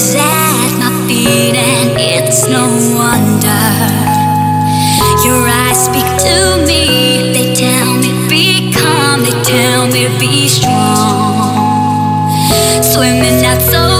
sad, my feet, and it's no wonder. Your eyes speak to me, they tell me be calm, they tell me be strong. Swimming out so.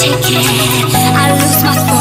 take it. I lose my soul.